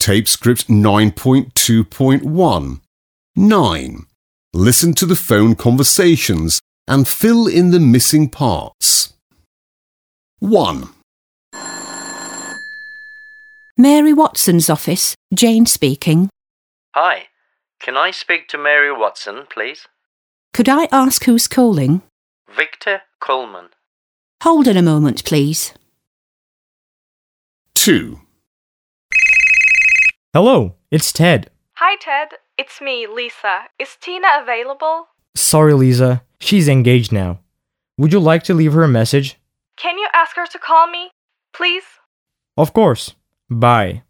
Tape script 9.2.1. 9. Listen to the phone conversations and fill in the missing parts. 1. Mary Watson's office. Jane speaking. Hi. Can I speak to Mary Watson, please? Could I ask who's calling? Victor Coleman. Hold on a moment, please. 2. Hello, it's Ted. Hi, Ted. It's me, Lisa. Is Tina available? Sorry, Lisa. She's engaged now. Would you like to leave her a message? Can you ask her to call me? Please? Of course. Bye.